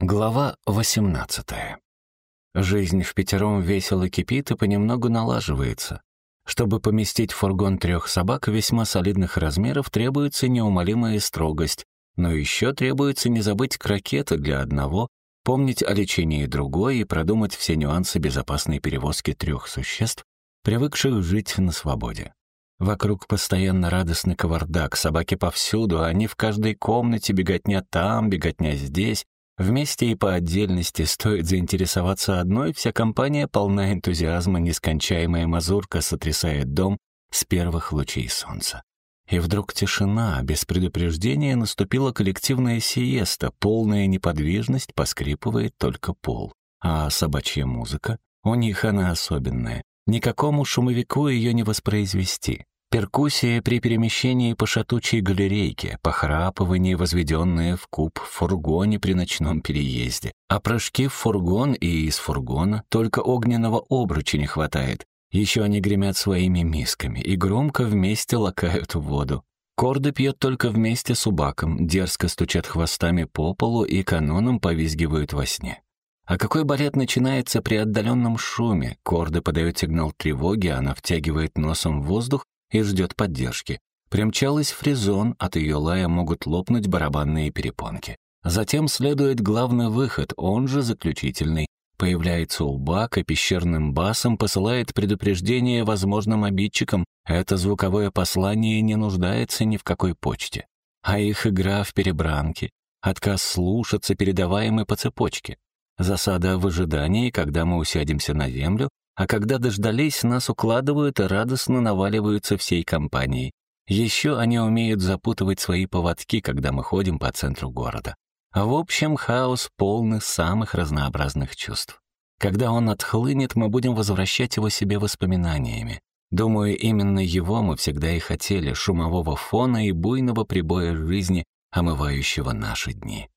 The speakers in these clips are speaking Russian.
Глава 18. Жизнь в пятером весело кипит и понемногу налаживается. Чтобы поместить в фургон трех собак весьма солидных размеров, требуется неумолимая строгость, но еще требуется не забыть крокеты для одного, помнить о лечении другой и продумать все нюансы безопасной перевозки трех существ, привыкших жить на свободе. Вокруг постоянно радостный кавардак, собаки повсюду, они в каждой комнате, беготня там, беготня здесь, Вместе и по отдельности стоит заинтересоваться одной, вся компания полна энтузиазма, нескончаемая мазурка сотрясает дом с первых лучей солнца. И вдруг тишина, без предупреждения наступила коллективная сиеста, полная неподвижность, поскрипывает только пол. А собачья музыка? У них она особенная. Никакому шумовику ее не воспроизвести. Перкуссия при перемещении по шатучей галерейке, похрапывание, возведенное в куб в фургоне при ночном переезде. А прыжки в фургон и из фургона только огненного обруча не хватает. Еще они гремят своими мисками и громко вместе лакают воду. Корды пьет только вместе с убаком, дерзко стучат хвостами по полу и каноном повизгивают во сне. А какой балет начинается при отдаленном шуме? Корды подают сигнал тревоги, она втягивает носом воздух и ждет поддержки. Примчалась фризон, от ее лая могут лопнуть барабанные перепонки. Затем следует главный выход, он же заключительный. Появляется Убак и пещерным басом посылает предупреждение возможным обидчикам. Это звуковое послание не нуждается ни в какой почте. А их игра в перебранке, отказ слушаться, передаваемый по цепочке. Засада в ожидании, когда мы усядемся на землю, а когда дождались, нас укладывают и радостно наваливаются всей компанией. Еще они умеют запутывать свои поводки, когда мы ходим по центру города. А в общем, хаос полный самых разнообразных чувств. Когда он отхлынет, мы будем возвращать его себе воспоминаниями. Думаю, именно его мы всегда и хотели, шумового фона и буйного прибоя жизни, омывающего наши дни.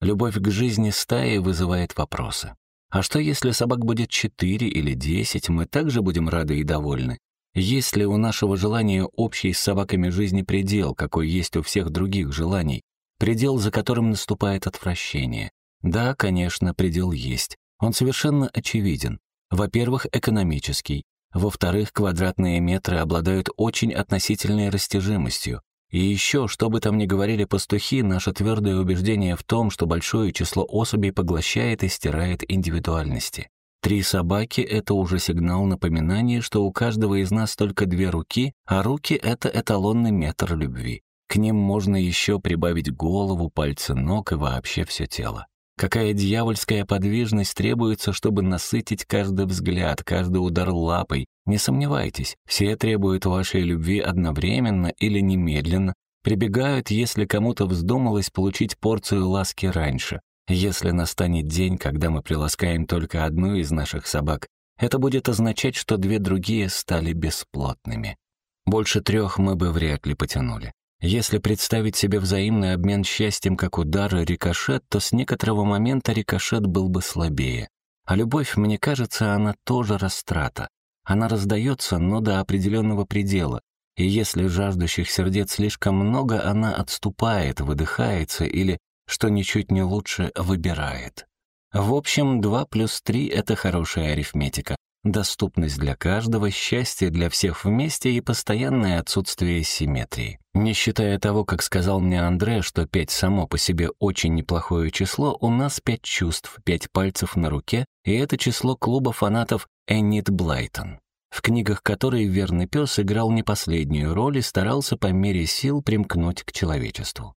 Любовь к жизни стаи вызывает вопросы. А что, если собак будет четыре или десять, мы также будем рады и довольны? Есть ли у нашего желания общий с собаками жизни предел, какой есть у всех других желаний? Предел, за которым наступает отвращение. Да, конечно, предел есть. Он совершенно очевиден. Во-первых, экономический. Во-вторых, квадратные метры обладают очень относительной растяжимостью. И еще, что бы там ни говорили пастухи, наше твердое убеждение в том, что большое число особей поглощает и стирает индивидуальности. Три собаки — это уже сигнал напоминания, что у каждого из нас только две руки, а руки — это эталонный метр любви. К ним можно еще прибавить голову, пальцы ног и вообще все тело. Какая дьявольская подвижность требуется, чтобы насытить каждый взгляд, каждый удар лапой. Не сомневайтесь, все требуют вашей любви одновременно или немедленно, прибегают, если кому-то вздумалось получить порцию ласки раньше. Если настанет день, когда мы приласкаем только одну из наших собак, это будет означать, что две другие стали бесплотными. Больше трех мы бы вряд ли потянули. Если представить себе взаимный обмен счастьем как удар и рикошет, то с некоторого момента рикошет был бы слабее. А любовь, мне кажется, она тоже растрата. Она раздается, но до определенного предела. И если жаждущих сердец слишком много, она отступает, выдыхается или, что ничуть не лучше, выбирает. В общем, 2 плюс 3 — это хорошая арифметика. Доступность для каждого, счастье для всех вместе и постоянное отсутствие симметрии. Не считая того, как сказал мне Андре, что пять само по себе очень неплохое число, у нас пять чувств, пять пальцев на руке, и это число клуба фанатов Эннит Блайтон, в книгах которой верный пес играл не последнюю роль и старался по мере сил примкнуть к человечеству.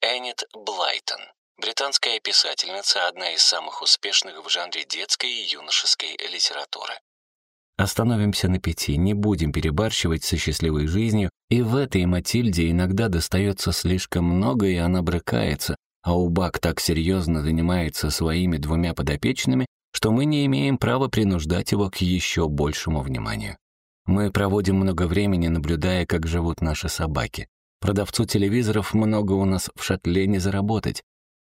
Эннит Блайтон Британская писательница, одна из самых успешных в жанре детской и юношеской литературы. Остановимся на пяти, не будем перебарщивать со счастливой жизнью, и в этой Матильде иногда достается слишком много, и она брыкается, а Убак так серьезно занимается своими двумя подопечными, что мы не имеем права принуждать его к еще большему вниманию. Мы проводим много времени, наблюдая, как живут наши собаки. Продавцу телевизоров много у нас в шатле не заработать,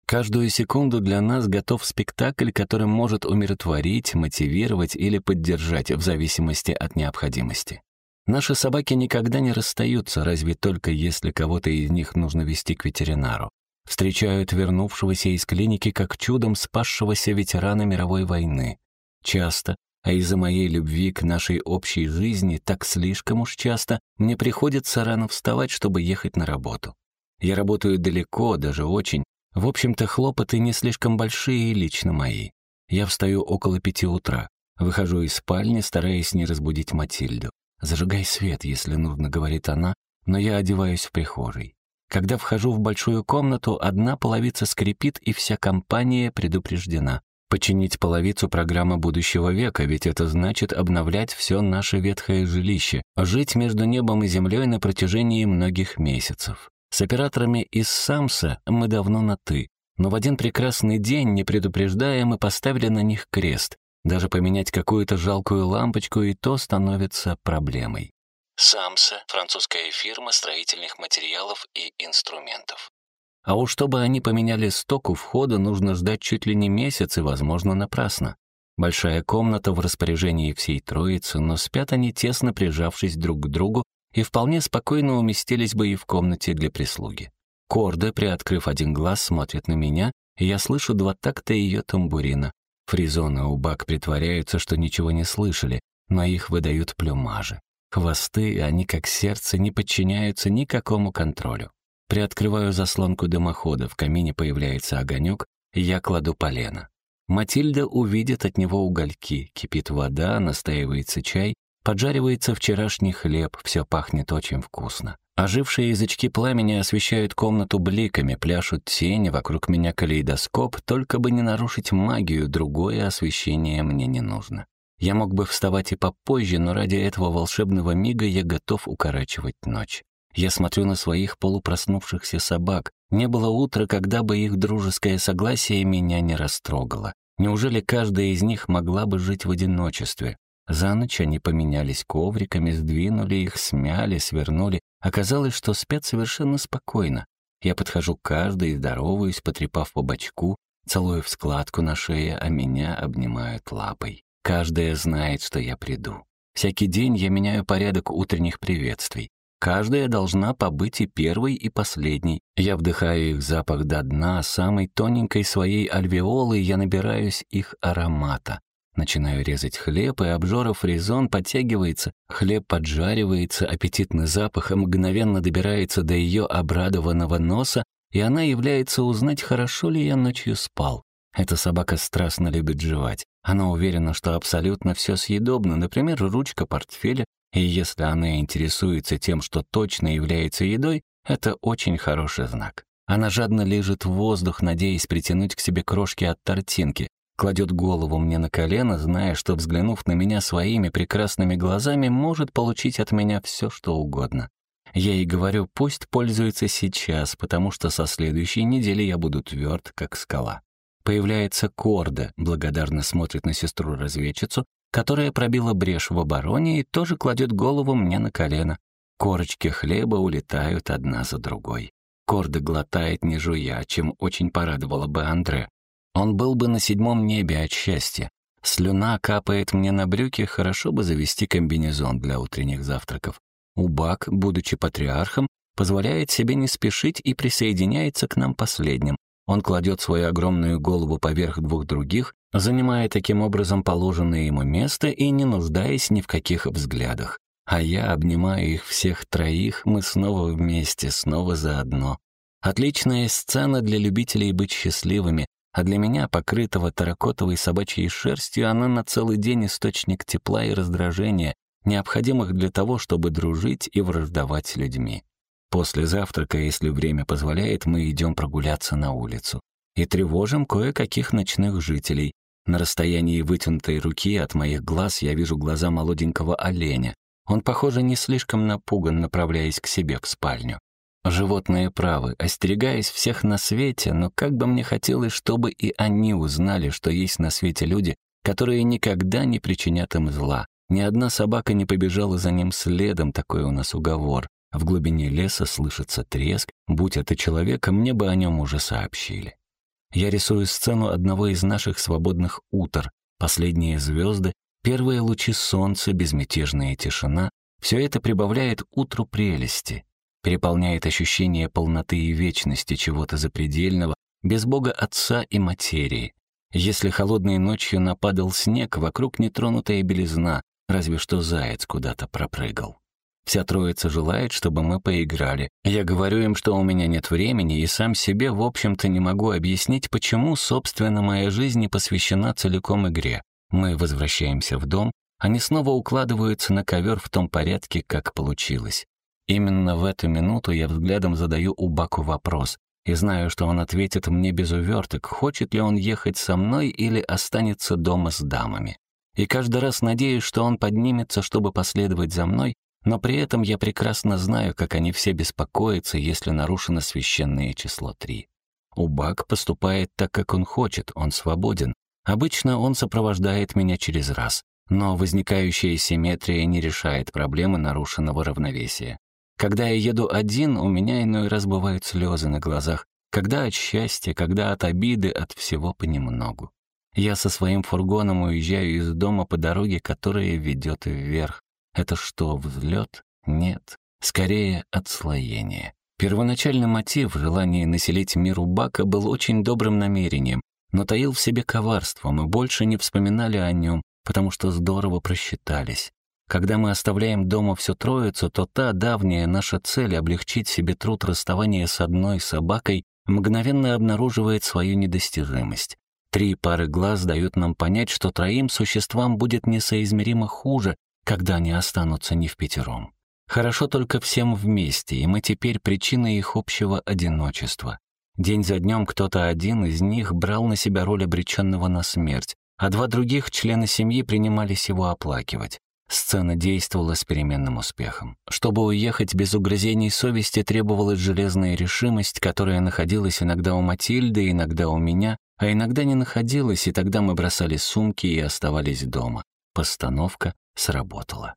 Каждую секунду для нас готов спектакль, который может умиротворить, мотивировать или поддержать в зависимости от необходимости. Наши собаки никогда не расстаются, разве только если кого-то из них нужно вести к ветеринару. встречают вернувшегося из клиники как чудом спасшегося ветерана мировой войны. Часто, а из-за моей любви к нашей общей жизни так слишком уж часто, мне приходится рано вставать, чтобы ехать на работу. Я работаю далеко, даже очень. В общем-то, хлопоты не слишком большие лично мои. Я встаю около пяти утра. Выхожу из спальни, стараясь не разбудить Матильду. «Зажигай свет, если нужно», — говорит она, но я одеваюсь в прихожей. Когда вхожу в большую комнату, одна половица скрипит, и вся компания предупреждена. Починить половицу — программа будущего века, ведь это значит обновлять все наше ветхое жилище, жить между небом и землей на протяжении многих месяцев. С операторами из Самса мы давно на «ты», но в один прекрасный день, не предупреждая, мы поставили на них крест. Даже поменять какую-то жалкую лампочку и то становится проблемой. Самса — французская фирма строительных материалов и инструментов. А уж чтобы они поменяли сток у входа, нужно ждать чуть ли не месяц и, возможно, напрасно. Большая комната в распоряжении всей троицы, но спят они тесно прижавшись друг к другу и вполне спокойно уместились бы и в комнате для прислуги. Корда, приоткрыв один глаз, смотрит на меня, и я слышу два такта ее тамбурина. Фризон и Убак притворяются, что ничего не слышали, но их выдают плюмажи. Хвосты, они как сердце, не подчиняются никакому контролю. Приоткрываю заслонку дымохода, в камине появляется огонек, и я кладу полено. Матильда увидит от него угольки, кипит вода, настаивается чай, поджаривается вчерашний хлеб, все пахнет очень вкусно. Ожившие язычки пламени освещают комнату бликами, пляшут тени, вокруг меня калейдоскоп, только бы не нарушить магию, другое освещение мне не нужно. Я мог бы вставать и попозже, но ради этого волшебного мига я готов укорачивать ночь. Я смотрю на своих полупроснувшихся собак. Не было утра, когда бы их дружеское согласие меня не растрогало. Неужели каждая из них могла бы жить в одиночестве? За ночь они поменялись ковриками, сдвинули их, смяли, свернули. Оказалось, что спят совершенно спокойно. Я подхожу к каждой и здороваюсь, потрепав по бочку, целую в складку на шее, а меня обнимают лапой. Каждая знает, что я приду. Всякий день я меняю порядок утренних приветствий. Каждая должна побыть и первой, и последней. Я вдыхаю их запах до дна, самой тоненькой своей альвеолы я набираюсь их аромата. Начинаю резать хлеб, и обжоров резон подтягивается, хлеб поджаривается, аппетитный запах мгновенно добирается до ее обрадованного носа, и она является узнать, хорошо ли я ночью спал. Эта собака страстно любит жевать. Она уверена, что абсолютно все съедобно, например, ручка портфеля, и если она интересуется тем, что точно является едой, это очень хороший знак. Она жадно лежит в воздух, надеясь притянуть к себе крошки от тортинки, кладет голову мне на колено, зная, что, взглянув на меня своими прекрасными глазами, может получить от меня все, что угодно. Я ей говорю, пусть пользуется сейчас, потому что со следующей недели я буду тверд, как скала. Появляется Корда, благодарно смотрит на сестру-разведчицу, которая пробила брешь в обороне и тоже кладет голову мне на колено. Корочки хлеба улетают одна за другой. Корда глотает, не жуя, чем очень порадовала бы Андре. Он был бы на седьмом небе от счастья. Слюна капает мне на брюки, хорошо бы завести комбинезон для утренних завтраков. Убак, будучи патриархом, позволяет себе не спешить и присоединяется к нам последним. Он кладет свою огромную голову поверх двух других, занимая таким образом положенное ему место и не нуждаясь ни в каких взглядах. А я обнимаю их всех троих, мы снова вместе, снова заодно. Отличная сцена для любителей быть счастливыми, а для меня, покрытого таракотовой собачьей шерстью, она на целый день источник тепла и раздражения, необходимых для того, чтобы дружить и враждовать с людьми. После завтрака, если время позволяет, мы идем прогуляться на улицу. И тревожим кое-каких ночных жителей. На расстоянии вытянутой руки от моих глаз я вижу глаза молоденького оленя. Он, похоже, не слишком напуган, направляясь к себе в спальню. Животные правы, остерегаясь всех на свете, но как бы мне хотелось, чтобы и они узнали, что есть на свете люди, которые никогда не причинят им зла. Ни одна собака не побежала за ним следом, такой у нас уговор. В глубине леса слышится треск, будь это человека, мне бы о нем уже сообщили. Я рисую сцену одного из наших свободных утр, последние звезды, первые лучи солнца, безмятежная тишина — все это прибавляет утру прелести. Переполняет ощущение полноты и вечности чего-то запредельного, без Бога Отца и материи. Если холодной ночью нападал снег, вокруг нетронутая белизна, разве что заяц куда-то пропрыгал. Вся троица желает, чтобы мы поиграли. Я говорю им, что у меня нет времени, и сам себе, в общем-то, не могу объяснить, почему, собственно, моя жизнь не посвящена целиком игре. Мы возвращаемся в дом, они снова укладываются на ковер в том порядке, как получилось. Именно в эту минуту я взглядом задаю Убаку вопрос, и знаю, что он ответит мне без уверток, хочет ли он ехать со мной или останется дома с дамами. И каждый раз надеюсь, что он поднимется, чтобы последовать за мной, но при этом я прекрасно знаю, как они все беспокоятся, если нарушено священное число три. Убак поступает так, как он хочет, он свободен. Обычно он сопровождает меня через раз, но возникающая симметрия не решает проблемы нарушенного равновесия. Когда я еду один, у меня иной раз бывают слезы на глазах, когда от счастья, когда от обиды, от всего понемногу. Я со своим фургоном уезжаю из дома по дороге, которая ведет вверх. Это что, взлет? Нет. Скорее, отслоение. Первоначальный мотив, желание населить мир Бака, был очень добрым намерением, но таил в себе коварство, мы больше не вспоминали о нем, потому что здорово просчитались. Когда мы оставляем дома всю троицу, то та давняя наша цель — облегчить себе труд расставания с одной собакой мгновенно обнаруживает свою недостижимость. Три пары глаз дают нам понять, что троим существам будет несоизмеримо хуже, когда они останутся не в пятером. Хорошо только всем вместе, и мы теперь причина их общего одиночества. День за днем кто-то один из них брал на себя роль обреченного на смерть, а два других члена семьи принимались его оплакивать. Сцена действовала с переменным успехом. Чтобы уехать без угрызений совести, требовалась железная решимость, которая находилась иногда у Матильды, иногда у меня, а иногда не находилась, и тогда мы бросали сумки и оставались дома. Постановка сработало.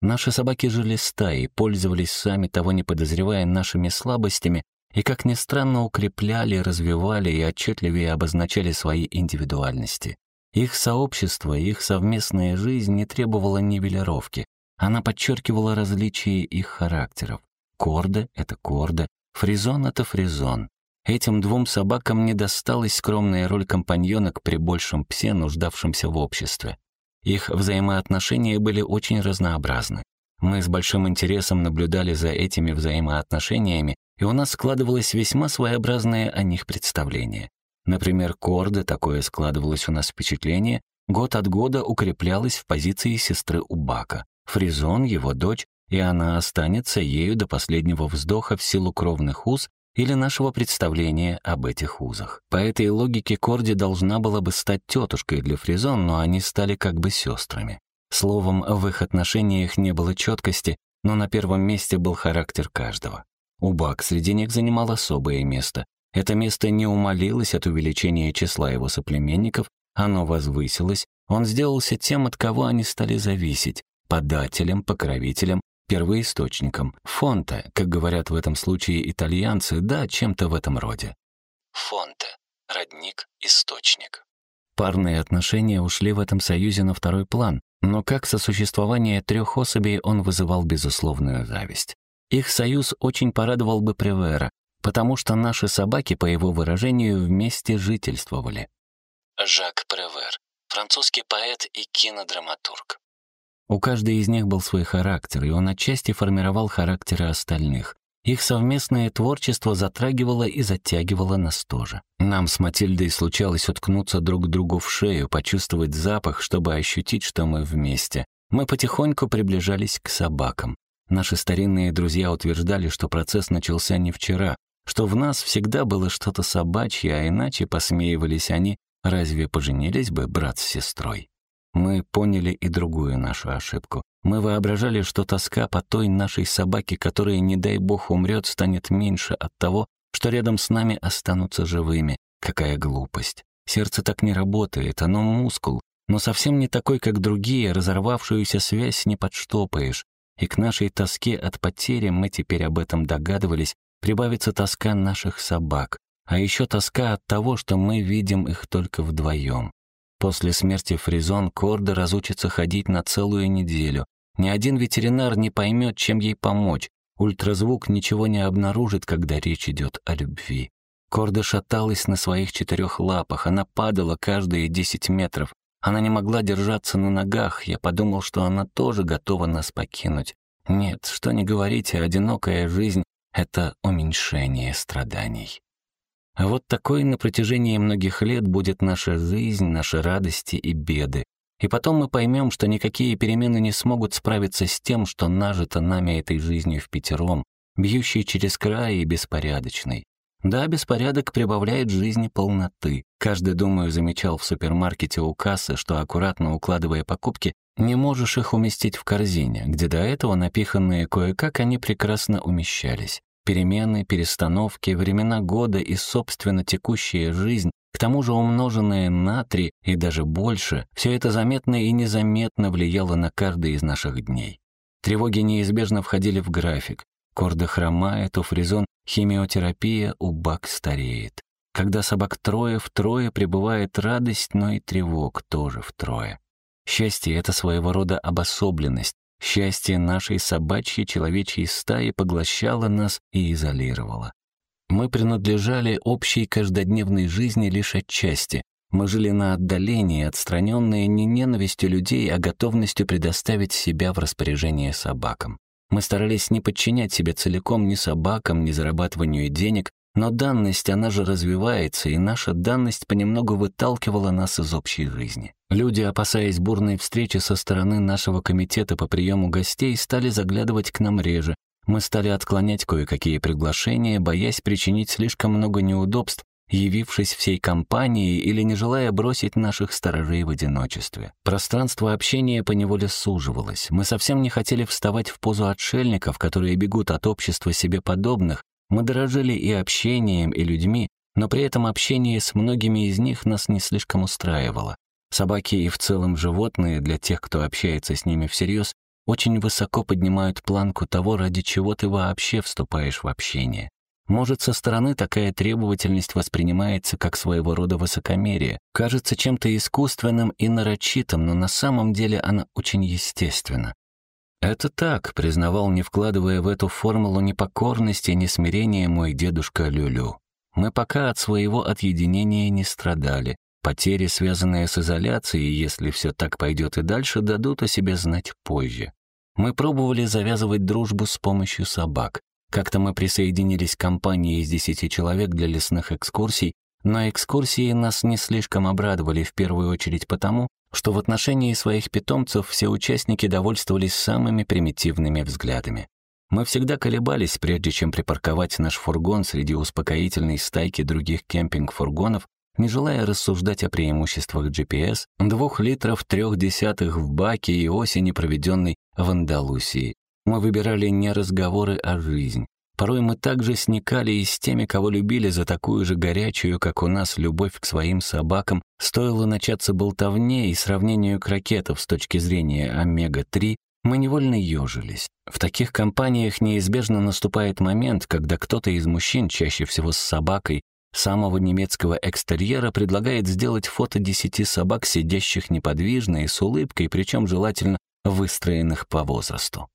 Наши собаки жили стаей, пользовались сами того не подозревая нашими слабостями и, как ни странно, укрепляли, развивали и отчетливее обозначали свои индивидуальности. Их сообщество, их совместная жизнь не требовала нивелировки. Она подчеркивала различия их характеров. Корда — это корда, фризон — это фризон. Этим двум собакам не досталась скромная роль компаньонок при большем псе, нуждавшемся в обществе. Их взаимоотношения были очень разнообразны. Мы с большим интересом наблюдали за этими взаимоотношениями, и у нас складывалось весьма своеобразное о них представление. Например, Корда, такое складывалось у нас впечатление, год от года укреплялась в позиции сестры Убака. Фризон, его дочь, и она останется ею до последнего вздоха в силу кровных уз или нашего представления об этих узах. По этой логике Корди должна была бы стать тетушкой для Фризон, но они стали как бы сестрами. Словом, в их отношениях не было четкости, но на первом месте был характер каждого. Убак среди них занимал особое место. Это место не умолилось от увеличения числа его соплеменников, оно возвысилось, он сделался тем, от кого они стали зависеть, подателем, покровителем, первоисточником. Фонте, как говорят в этом случае итальянцы, да, чем-то в этом роде. Фонте. Родник, источник. Парные отношения ушли в этом союзе на второй план, но как сосуществование трех особей он вызывал безусловную зависть. Их союз очень порадовал бы Превера, потому что наши собаки, по его выражению, вместе жительствовали. Жак Превер. Французский поэт и кинодраматург. У каждой из них был свой характер, и он отчасти формировал характеры остальных. Их совместное творчество затрагивало и затягивало нас тоже. Нам с Матильдой случалось уткнуться друг другу в шею, почувствовать запах, чтобы ощутить, что мы вместе. Мы потихоньку приближались к собакам. Наши старинные друзья утверждали, что процесс начался не вчера, что в нас всегда было что-то собачье, а иначе, посмеивались они, разве поженились бы брат с сестрой? Мы поняли и другую нашу ошибку. Мы воображали, что тоска по той нашей собаке, которая, не дай бог, умрет, станет меньше от того, что рядом с нами останутся живыми. Какая глупость. Сердце так не работает, оно мускул, но совсем не такой, как другие, разорвавшуюся связь не подштопаешь. И к нашей тоске от потери, мы теперь об этом догадывались, прибавится тоска наших собак, а еще тоска от того, что мы видим их только вдвоем. После смерти Фризон Корда разучится ходить на целую неделю. Ни один ветеринар не поймет, чем ей помочь. Ультразвук ничего не обнаружит, когда речь идет о любви. Корда шаталась на своих четырех лапах, она падала каждые десять метров. Она не могла держаться на ногах, я подумал, что она тоже готова нас покинуть. Нет, что не говорите, одинокая жизнь — это уменьшение страданий. А вот такой на протяжении многих лет будет наша жизнь, наши радости и беды. И потом мы поймем, что никакие перемены не смогут справиться с тем, что нажито нами этой жизнью в пятером, бьющей через край и беспорядочной. Да, беспорядок прибавляет жизни полноты. Каждый, думаю, замечал в супермаркете у кассы, что, аккуратно укладывая покупки, не можешь их уместить в корзине, где до этого напиханные кое-как они прекрасно умещались. Перемены, перестановки, времена года и, собственно, текущая жизнь, к тому же умноженные на три и даже больше, все это заметно и незаметно влияло на каждый из наших дней. Тревоги неизбежно входили в график. Корда хромает, у фризон химиотерапия, у бак стареет. Когда собак трое, втрое пребывает радость, но и тревог тоже втрое. Счастье — это своего рода обособленность. Счастье нашей собачьей человечьей стаи поглощало нас и изолировало. Мы принадлежали общей каждодневной жизни лишь отчасти. Мы жили на отдалении, отстраненные не ненавистью людей, а готовностью предоставить себя в распоряжение собакам. Мы старались не подчинять себя целиком ни собакам, ни зарабатыванию денег, но данность, она же развивается, и наша данность понемногу выталкивала нас из общей жизни. Люди, опасаясь бурной встречи со стороны нашего комитета по приему гостей, стали заглядывать к нам реже. Мы стали отклонять кое-какие приглашения, боясь причинить слишком много неудобств, явившись всей компанией или не желая бросить наших сторожей в одиночестве. Пространство общения поневоле суживалось. Мы совсем не хотели вставать в позу отшельников, которые бегут от общества себе подобных. Мы дорожили и общением, и людьми, но при этом общение с многими из них нас не слишком устраивало. Собаки и в целом животные, для тех, кто общается с ними всерьез, очень высоко поднимают планку того, ради чего ты вообще вступаешь в общение. Может, со стороны такая требовательность воспринимается как своего рода высокомерие, кажется чем-то искусственным и нарочитым, но на самом деле она очень естественна. «Это так», — признавал, не вкладывая в эту формулу ни покорности, ни смирения мой дедушка Люлю. «Мы пока от своего отъединения не страдали. Потери, связанные с изоляцией, если все так пойдет и дальше, дадут о себе знать позже. Мы пробовали завязывать дружбу с помощью собак. Как-то мы присоединились к компании из десяти человек для лесных экскурсий, но экскурсии нас не слишком обрадовали в первую очередь потому, что в отношении своих питомцев все участники довольствовались самыми примитивными взглядами. Мы всегда колебались, прежде чем припарковать наш фургон среди успокоительной стайки других кемпинг-фургонов, не желая рассуждать о преимуществах GPS, двух литров трех десятых в баке и осени, проведенной в Андалусии, мы выбирали не разговоры, а жизнь. Порой мы также сникали и с теми, кого любили за такую же горячую, как у нас, любовь к своим собакам. Стоило начаться болтовне и сравнению крокетов с точки зрения омега-3, мы невольно ежились. В таких компаниях неизбежно наступает момент, когда кто-то из мужчин, чаще всего с собакой, самого немецкого экстерьера предлагает сделать фото десяти собак, сидящих неподвижно и с улыбкой, причем желательно выстроенных по возрасту.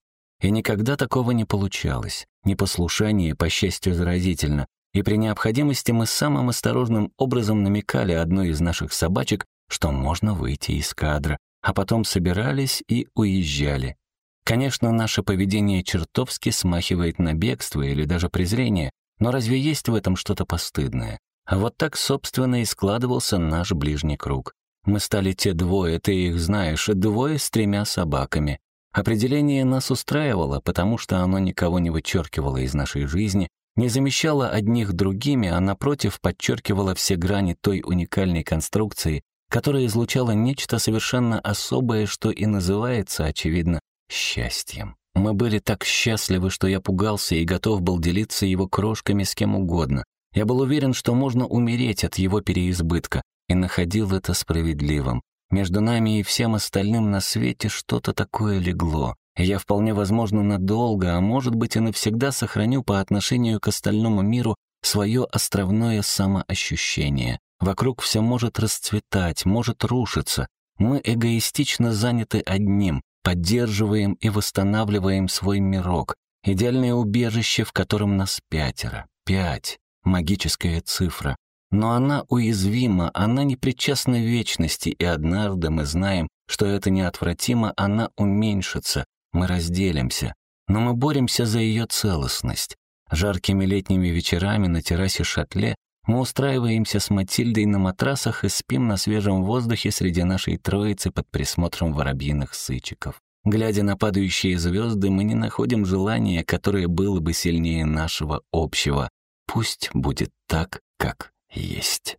И никогда такого не получалось. Непослушание, по счастью, заразительно. И при необходимости мы самым осторожным образом намекали одной из наших собачек, что можно выйти из кадра, а потом собирались и уезжали. Конечно, наше поведение чертовски смахивает на бегство или даже презрение, но разве есть в этом что-то постыдное? А вот так, собственно, и складывался наш ближний круг. Мы стали те двое, ты их знаешь, двое с тремя собаками. Определение нас устраивало, потому что оно никого не вычеркивало из нашей жизни, не замещало одних другими, а напротив подчеркивало все грани той уникальной конструкции, которая излучала нечто совершенно особое, что и называется, очевидно, счастьем. Мы были так счастливы, что я пугался и готов был делиться его крошками с кем угодно. Я был уверен, что можно умереть от его переизбытка, и находил это справедливым. Между нами и всем остальным на свете что-то такое легло. я вполне возможно надолго, а может быть и навсегда сохраню по отношению к остальному миру свое островное самоощущение. Вокруг все может расцветать, может рушиться. Мы эгоистично заняты одним, поддерживаем и восстанавливаем свой мирок. Идеальное убежище, в котором нас пятеро. Пять. Магическая цифра. Но она уязвима, она не причастна вечности, и однажды мы знаем, что это неотвратимо, она уменьшится, мы разделимся. Но мы боремся за ее целостность. Жаркими летними вечерами на террасе шатле мы устраиваемся с Матильдой на матрасах и спим на свежем воздухе среди нашей троицы под присмотром воробьиных сычиков. Глядя на падающие звезды, мы не находим желания, которое было бы сильнее нашего общего. Пусть будет так, как есть.